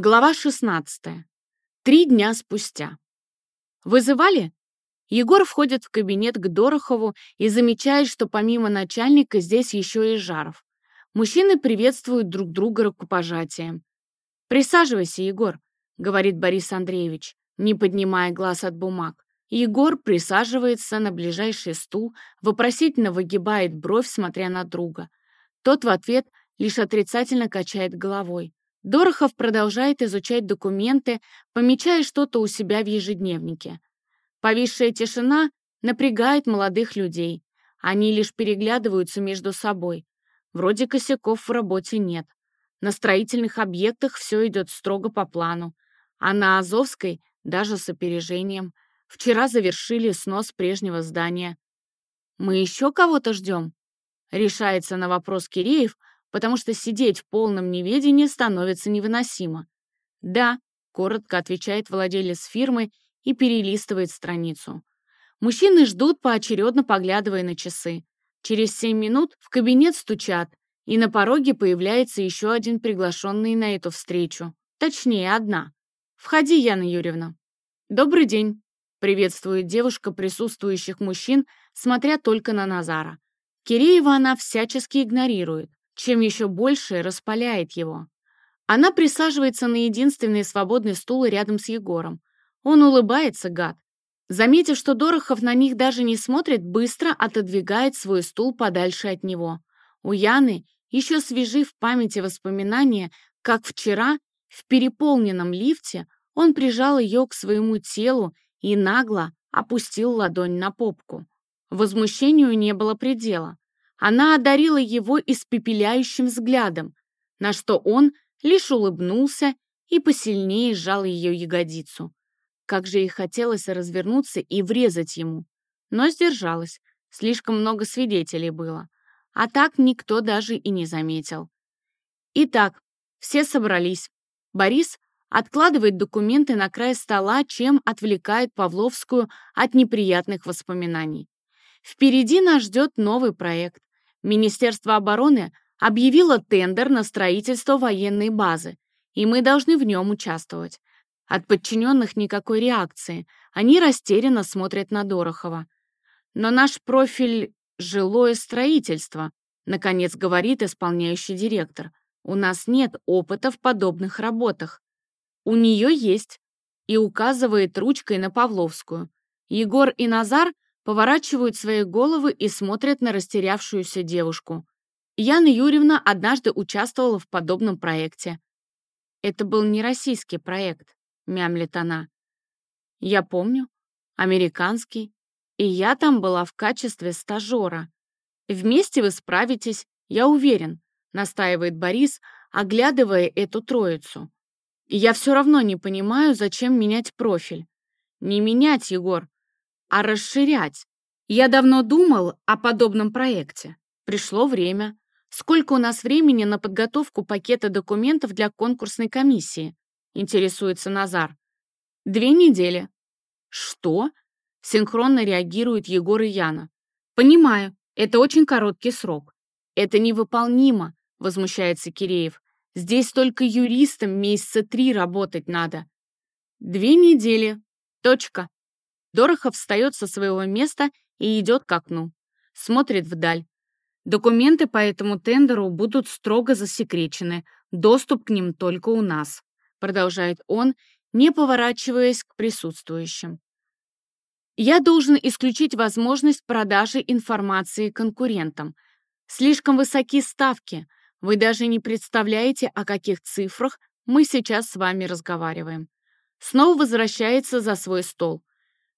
Глава 16. Три дня спустя. «Вызывали?» Егор входит в кабинет к Дорохову и замечает, что помимо начальника здесь еще и Жаров. Мужчины приветствуют друг друга рукопожатием. «Присаживайся, Егор», — говорит Борис Андреевич, не поднимая глаз от бумаг. Егор присаживается на ближайший стул, вопросительно выгибает бровь, смотря на друга. Тот в ответ лишь отрицательно качает головой. Дорохов продолжает изучать документы, помечая что-то у себя в ежедневнике. Повисшая тишина напрягает молодых людей. Они лишь переглядываются между собой. Вроде косяков в работе нет. На строительных объектах все идет строго по плану. А на Азовской даже с опережением. Вчера завершили снос прежнего здания. «Мы еще кого-то ждем?» Решается на вопрос Киреев, потому что сидеть в полном неведении становится невыносимо. «Да», — коротко отвечает владелец фирмы и перелистывает страницу. Мужчины ждут, поочередно поглядывая на часы. Через семь минут в кабинет стучат, и на пороге появляется еще один приглашенный на эту встречу. Точнее, одна. «Входи, Яна Юрьевна». «Добрый день», — приветствует девушка присутствующих мужчин, смотря только на Назара. Киреева она всячески игнорирует чем еще больше распаляет его. Она присаживается на единственный свободный стул рядом с Егором. Он улыбается, гад. Заметив, что Дорохов на них даже не смотрит, быстро отодвигает свой стул подальше от него. У Яны еще свежи в памяти воспоминания, как вчера в переполненном лифте он прижал ее к своему телу и нагло опустил ладонь на попку. Возмущению не было предела. Она одарила его испепеляющим взглядом, на что он лишь улыбнулся и посильнее сжал ее ягодицу. Как же ей хотелось развернуться и врезать ему. Но сдержалась, слишком много свидетелей было. А так никто даже и не заметил. Итак, все собрались. Борис откладывает документы на край стола, чем отвлекает Павловскую от неприятных воспоминаний. Впереди нас ждет новый проект. Министерство обороны объявило тендер на строительство военной базы, и мы должны в нем участвовать. От подчиненных никакой реакции, они растерянно смотрят на Дорохова. Но наш профиль — жилое строительство, наконец говорит исполняющий директор. У нас нет опыта в подобных работах. У нее есть, и указывает ручкой на Павловскую. Егор и Назар поворачивают свои головы и смотрят на растерявшуюся девушку. Яна Юрьевна однажды участвовала в подобном проекте. «Это был не российский проект», — мямлит она. «Я помню. Американский. И я там была в качестве стажера. Вместе вы справитесь, я уверен», — настаивает Борис, оглядывая эту троицу. «Я все равно не понимаю, зачем менять профиль». «Не менять, Егор а расширять. Я давно думал о подобном проекте. Пришло время. Сколько у нас времени на подготовку пакета документов для конкурсной комиссии? Интересуется Назар. Две недели. Что? Синхронно реагирует Егор и Яна. Понимаю, это очень короткий срок. Это невыполнимо, возмущается Киреев. Здесь только юристам месяца три работать надо. Две недели. Точка. Дорохов встает со своего места и идет к окну. Смотрит вдаль. Документы по этому тендеру будут строго засекречены. Доступ к ним только у нас. Продолжает он, не поворачиваясь к присутствующим. Я должен исключить возможность продажи информации конкурентам. Слишком высоки ставки. Вы даже не представляете, о каких цифрах мы сейчас с вами разговариваем. Снова возвращается за свой стол.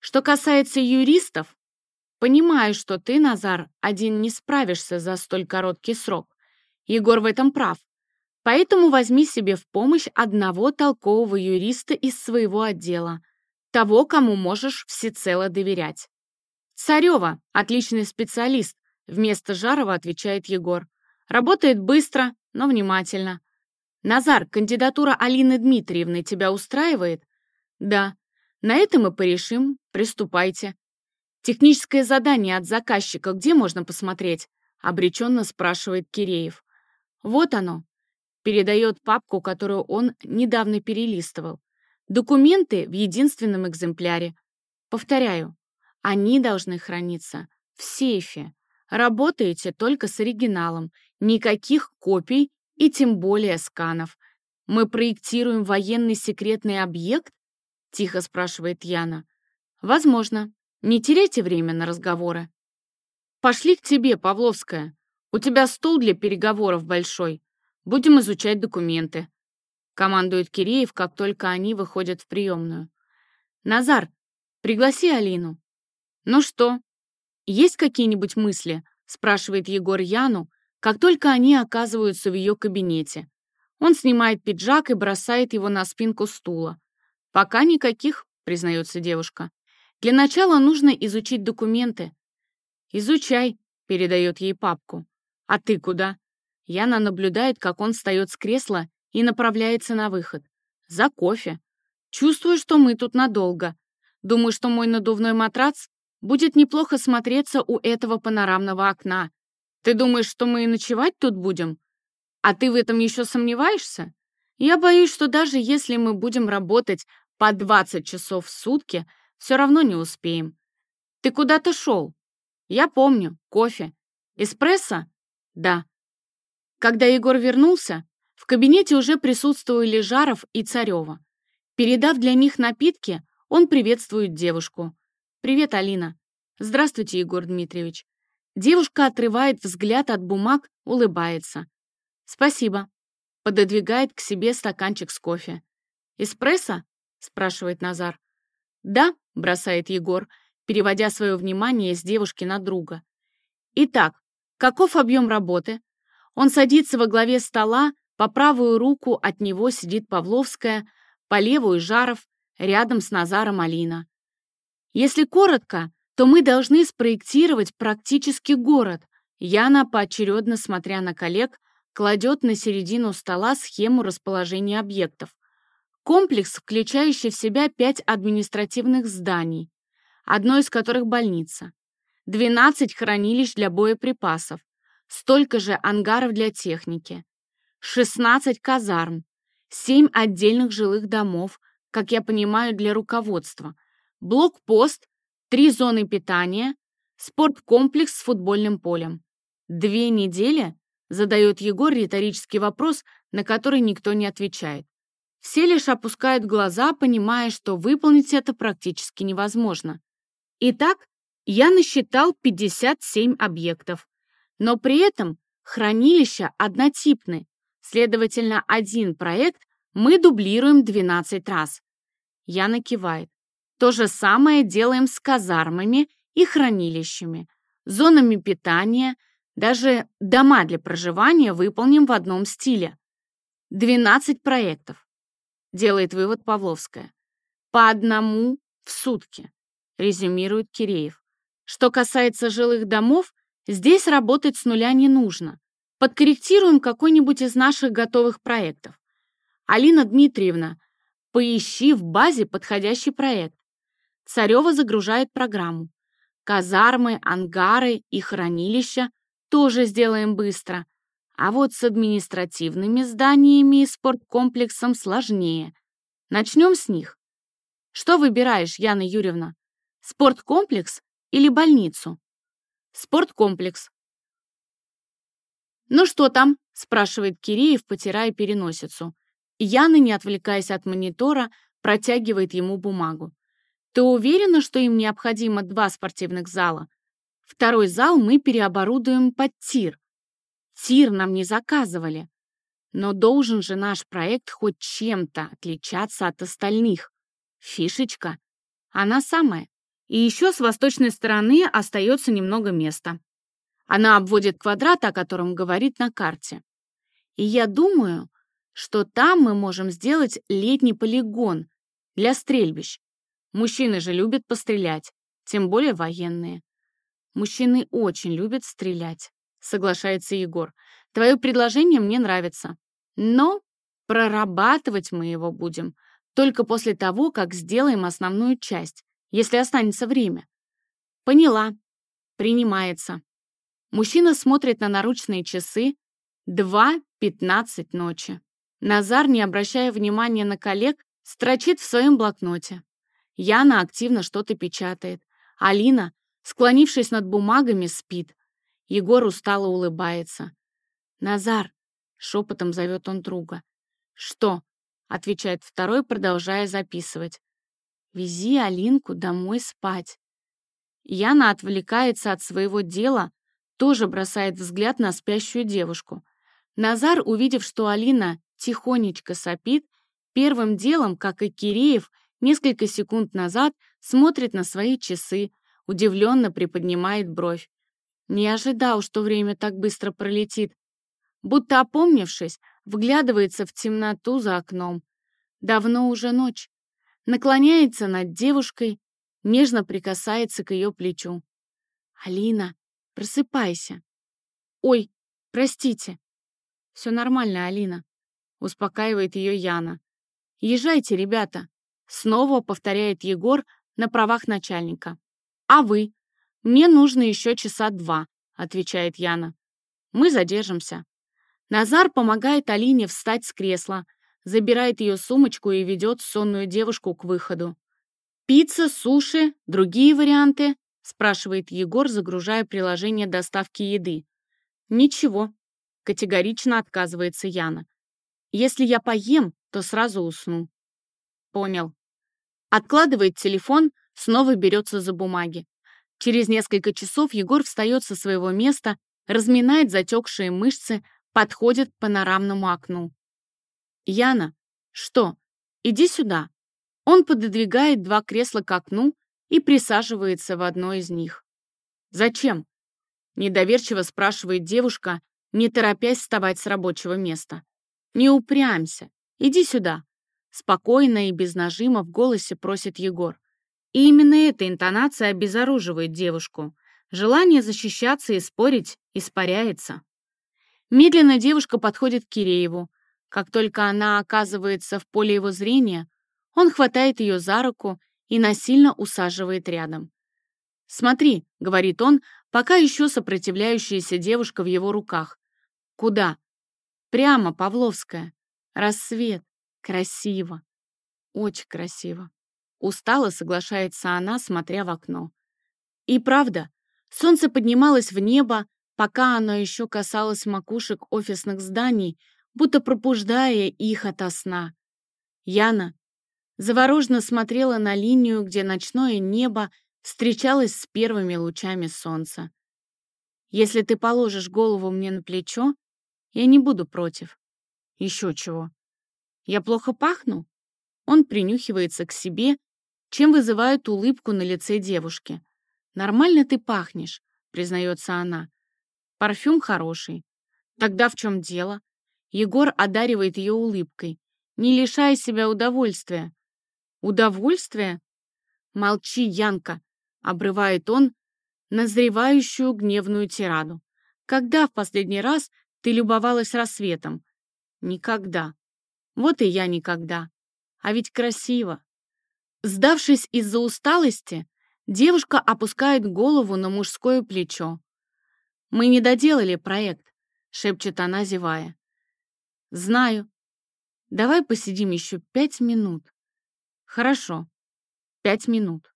Что касается юристов, понимаю, что ты, Назар, один не справишься за столь короткий срок. Егор в этом прав. Поэтому возьми себе в помощь одного толкового юриста из своего отдела, того, кому можешь всецело доверять. Царева – отличный специалист, вместо Жарова отвечает Егор. Работает быстро, но внимательно. Назар, кандидатура Алины Дмитриевны тебя устраивает? Да. На этом мы порешим, приступайте. Техническое задание от заказчика где можно посмотреть? Обреченно спрашивает Киреев. Вот оно. Передает папку, которую он недавно перелистывал. Документы в единственном экземпляре. Повторяю, они должны храниться в сейфе. Работаете только с оригиналом. Никаких копий и тем более сканов. Мы проектируем военный секретный объект? Тихо спрашивает Яна. Возможно. Не теряйте время на разговоры. Пошли к тебе, Павловская. У тебя стол для переговоров большой. Будем изучать документы. Командует Киреев, как только они выходят в приемную. Назар, пригласи Алину. Ну что, есть какие-нибудь мысли? Спрашивает Егор Яну, как только они оказываются в ее кабинете. Он снимает пиджак и бросает его на спинку стула. «Пока никаких», — признается девушка. «Для начала нужно изучить документы». «Изучай», — передает ей папку. «А ты куда?» Яна наблюдает, как он встает с кресла и направляется на выход. За кофе. Чувствую, что мы тут надолго. Думаю, что мой надувной матрац будет неплохо смотреться у этого панорамного окна. Ты думаешь, что мы и ночевать тут будем? А ты в этом еще сомневаешься? Я боюсь, что даже если мы будем работать по 20 часов в сутки, все равно не успеем. Ты куда-то шел? Я помню. Кофе. Эспрессо? Да. Когда Егор вернулся, в кабинете уже присутствовали Жаров и Царева. Передав для них напитки, он приветствует девушку. «Привет, Алина». «Здравствуйте, Егор Дмитриевич». Девушка отрывает взгляд от бумаг, улыбается. «Спасибо». Пододвигает к себе стаканчик с кофе. «Эспрессо?» — спрашивает Назар. «Да», — бросает Егор, переводя свое внимание с девушки на друга. «Итак, каков объем работы?» Он садится во главе стола, по правую руку от него сидит Павловская, по левую — Жаров, рядом с Назаром Алина. Если коротко, то мы должны спроектировать практически город. Яна, поочередно смотря на коллег, кладет на середину стола схему расположения объектов. Комплекс, включающий в себя пять административных зданий, одно из которых больница, 12 хранилищ для боеприпасов, столько же ангаров для техники, 16 казарм, 7 отдельных жилых домов, как я понимаю, для руководства, блокпост, 3 зоны питания, спорткомплекс с футбольным полем. Две недели? Задает Егор риторический вопрос, на который никто не отвечает. Все лишь опускают глаза, понимая, что выполнить это практически невозможно. Итак, я насчитал 57 объектов, но при этом хранилища однотипны, Следовательно, один проект мы дублируем 12 раз. Яна кивает. То же самое делаем с казармами и хранилищами, зонами питания, даже дома для проживания выполним в одном стиле. 12 проектов, делает вывод Павловская. По одному в сутки, резюмирует Киреев. Что касается жилых домов, здесь работать с нуля не нужно. Подкорректируем какой-нибудь из наших готовых проектов. Алина Дмитриевна, поищи в базе подходящий проект. Царева загружает программу. Казармы, ангары и хранилища тоже сделаем быстро. А вот с административными зданиями и спорткомплексом сложнее. Начнем с них. Что выбираешь, Яна Юрьевна? Спорткомплекс или больницу? Спорткомплекс. «Ну что там?» — спрашивает Киреев, потирая переносицу. Яна, не отвлекаясь от монитора, протягивает ему бумагу. «Ты уверена, что им необходимо два спортивных зала? Второй зал мы переоборудуем под тир. Тир нам не заказывали. Но должен же наш проект хоть чем-то отличаться от остальных. Фишечка. Она самая. И еще с восточной стороны остается немного места. Она обводит квадрат, о котором говорит на карте. И я думаю, что там мы можем сделать летний полигон для стрельбищ. Мужчины же любят пострелять, тем более военные. Мужчины очень любят стрелять, соглашается Егор. Твое предложение мне нравится. Но прорабатывать мы его будем только после того, как сделаем основную часть, если останется время. Поняла. Принимается. Мужчина смотрит на наручные часы. 2.15 ночи. Назар, не обращая внимания на коллег, строчит в своем блокноте. Яна активно что-то печатает. Алина, склонившись над бумагами, спит. Егор устало улыбается. «Назар!» — шепотом зовет он друга. «Что?» — отвечает второй, продолжая записывать. «Вези Алинку домой спать». Яна отвлекается от своего дела, тоже бросает взгляд на спящую девушку. Назар, увидев, что Алина тихонечко сопит, первым делом, как и Киреев, несколько секунд назад смотрит на свои часы, удивленно приподнимает бровь. Не ожидал, что время так быстро пролетит. Будто опомнившись, вглядывается в темноту за окном. Давно уже ночь. Наклоняется над девушкой, нежно прикасается к ее плечу. «Алина, просыпайся!» «Ой, простите!» «Все нормально, Алина», — успокаивает ее Яна. «Езжайте, ребята!» — снова повторяет Егор на правах начальника. «А вы?» «Мне нужно еще часа два», — отвечает Яна. «Мы задержимся». Назар помогает Алине встать с кресла, забирает ее сумочку и ведет сонную девушку к выходу. «Пицца, суши, другие варианты?» — спрашивает Егор, загружая приложение доставки еды. «Ничего», — категорично отказывается Яна. «Если я поем, то сразу усну». «Понял». Откладывает телефон, снова берется за бумаги. Через несколько часов Егор встает со своего места, разминает затекшие мышцы, подходит к панорамному окну. «Яна, что? Иди сюда». Он пододвигает два кресла к окну и присаживается в одно из них. «Зачем?» — недоверчиво спрашивает девушка, не торопясь вставать с рабочего места. «Не упрямься. Иди сюда». Спокойно и без нажима в голосе просит Егор. И именно эта интонация обезоруживает девушку. Желание защищаться и спорить испаряется. Медленно девушка подходит к Кирееву. Как только она оказывается в поле его зрения, он хватает ее за руку и насильно усаживает рядом. «Смотри», — говорит он, пока еще сопротивляющаяся девушка в его руках. «Куда?» «Прямо, Павловская. Рассвет. Красиво. Очень красиво». Устало соглашается она, смотря в окно. И правда, солнце поднималось в небо, пока оно еще касалось макушек офисных зданий, будто пробуждая их ото сна. Яна завороженно смотрела на линию, где ночное небо встречалось с первыми лучами солнца. «Если ты положишь голову мне на плечо, я не буду против. Еще чего. Я плохо пахну?» Он принюхивается к себе, чем вызывает улыбку на лице девушки. «Нормально ты пахнешь», — признается она. «Парфюм хороший». «Тогда в чем дело?» Егор одаривает ее улыбкой, не лишая себя удовольствия. «Удовольствия?» «Молчи, Янка», — обрывает он назревающую гневную тираду. «Когда в последний раз ты любовалась рассветом?» «Никогда». «Вот и я никогда. А ведь красиво». Сдавшись из-за усталости, девушка опускает голову на мужское плечо. «Мы не доделали проект», — шепчет она, зевая. «Знаю. Давай посидим еще пять минут». «Хорошо. Пять минут».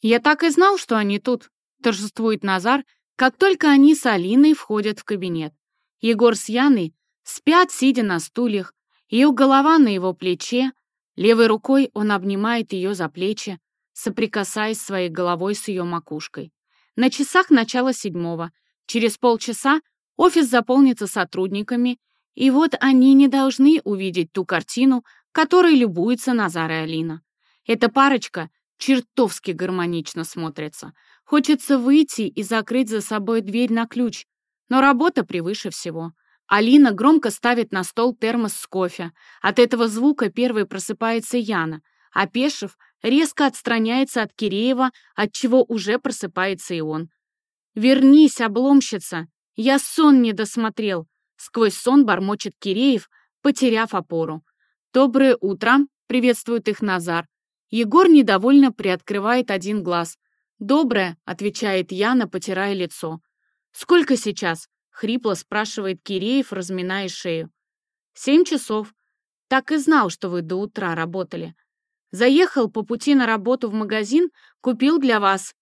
«Я так и знал, что они тут», — торжествует Назар, как только они с Алиной входят в кабинет. Егор с Яной спят, сидя на стульях, ее голова на его плече, Левой рукой он обнимает ее за плечи, соприкасаясь своей головой с ее макушкой. На часах начало седьмого. Через полчаса офис заполнится сотрудниками, и вот они не должны увидеть ту картину, которой любуется Назар и Алина. Эта парочка чертовски гармонично смотрится. Хочется выйти и закрыть за собой дверь на ключ, но работа превыше всего. Алина громко ставит на стол термос с кофе. От этого звука первой просыпается Яна, а Пешев резко отстраняется от Киреева, от чего уже просыпается и он. «Вернись, обломщица! Я сон не досмотрел!» Сквозь сон бормочет Киреев, потеряв опору. «Доброе утро!» — приветствует их Назар. Егор недовольно приоткрывает один глаз. «Доброе!» — отвечает Яна, потирая лицо. «Сколько сейчас?» Хрипло спрашивает Киреев, разминая шею. «Семь часов. Так и знал, что вы до утра работали. Заехал по пути на работу в магазин, купил для вас».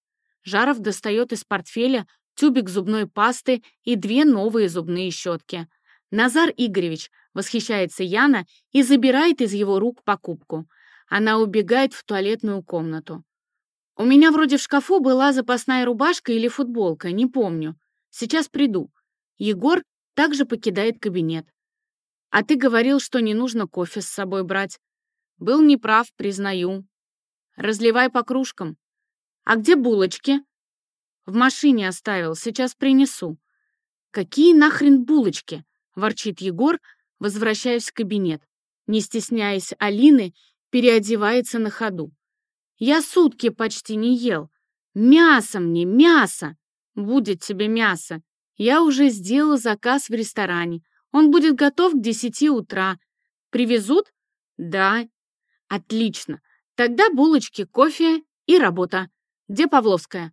Жаров достает из портфеля тюбик зубной пасты и две новые зубные щетки. Назар Игоревич, восхищается Яна и забирает из его рук покупку. Она убегает в туалетную комнату. У меня вроде в шкафу была запасная рубашка или футболка, не помню. Сейчас приду. Егор также покидает кабинет. А ты говорил, что не нужно кофе с собой брать. Был неправ, признаю. Разливай по кружкам. А где булочки? В машине оставил, сейчас принесу. Какие нахрен булочки? Ворчит Егор, возвращаясь в кабинет. Не стесняясь Алины, переодевается на ходу. Я сутки почти не ел. Мясо мне, мясо! Будет тебе мясо. Я уже сделала заказ в ресторане. Он будет готов к десяти утра. Привезут? Да. Отлично. Тогда булочки, кофе и работа. Где Павловская?